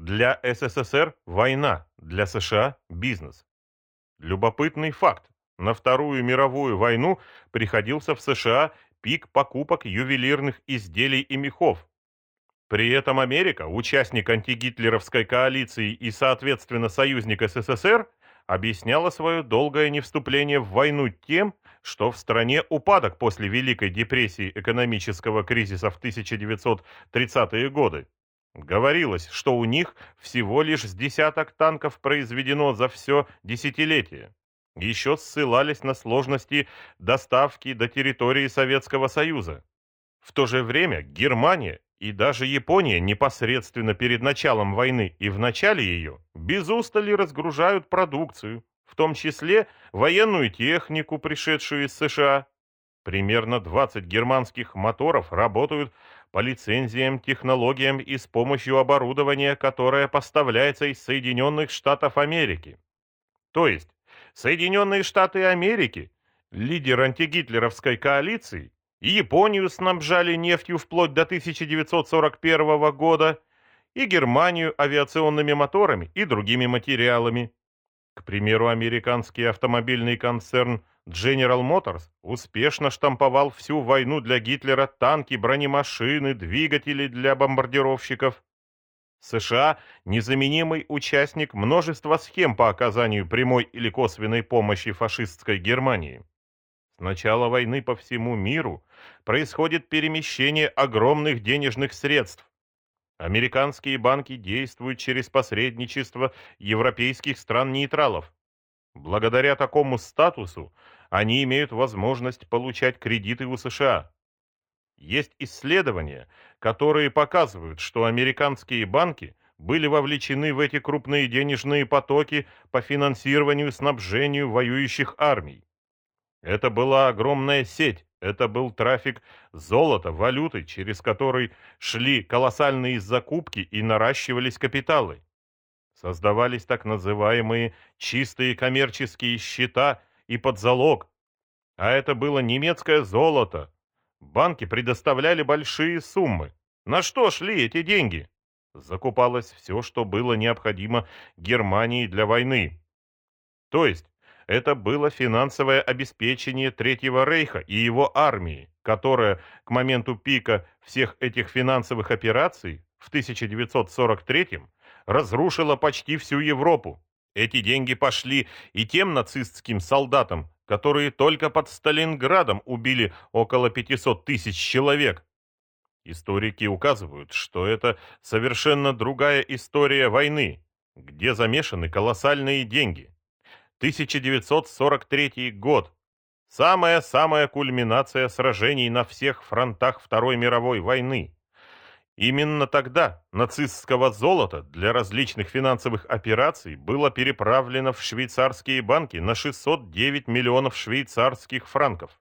Для СССР – война, для США – бизнес. Любопытный факт. На Вторую мировую войну приходился в США пик покупок ювелирных изделий и мехов. При этом Америка, участник антигитлеровской коалиции и, соответственно, союзник СССР, объясняла свое долгое невступление в войну тем, что в стране упадок после Великой депрессии экономического кризиса в 1930-е годы. Говорилось, что у них всего лишь с десяток танков произведено за все десятилетие. Еще ссылались на сложности доставки до территории Советского Союза. В то же время Германия и даже Япония непосредственно перед началом войны и в начале ее без устали разгружают продукцию, в том числе военную технику, пришедшую из США. Примерно 20 германских моторов работают по лицензиям, технологиям и с помощью оборудования, которое поставляется из Соединенных Штатов Америки. То есть Соединенные Штаты Америки, лидер антигитлеровской коалиции, Японию снабжали нефтью вплоть до 1941 года, и Германию авиационными моторами и другими материалами. К примеру, американский автомобильный концерн General Motors успешно штамповал всю войну для Гитлера танки, бронемашины, двигатели для бомбардировщиков. США – незаменимый участник множества схем по оказанию прямой или косвенной помощи фашистской Германии. С начала войны по всему миру происходит перемещение огромных денежных средств. Американские банки действуют через посредничество европейских стран-нейтралов. Благодаря такому статусу они имеют возможность получать кредиты у США. Есть исследования, которые показывают, что американские банки были вовлечены в эти крупные денежные потоки по финансированию и снабжению воюющих армий. Это была огромная сеть, это был трафик золота, валюты, через который шли колоссальные закупки и наращивались капиталы. Создавались так называемые чистые коммерческие счета и под залог. А это было немецкое золото. Банки предоставляли большие суммы. На что шли эти деньги? Закупалось все, что было необходимо Германии для войны. То есть это было финансовое обеспечение Третьего Рейха и его армии, которая к моменту пика всех этих финансовых операций в 1943 разрушила почти всю Европу. Эти деньги пошли и тем нацистским солдатам, которые только под Сталинградом убили около 500 тысяч человек. Историки указывают, что это совершенно другая история войны, где замешаны колоссальные деньги. 1943 год. Самая-самая кульминация сражений на всех фронтах Второй мировой войны. Именно тогда нацистского золота для различных финансовых операций было переправлено в швейцарские банки на 609 миллионов швейцарских франков.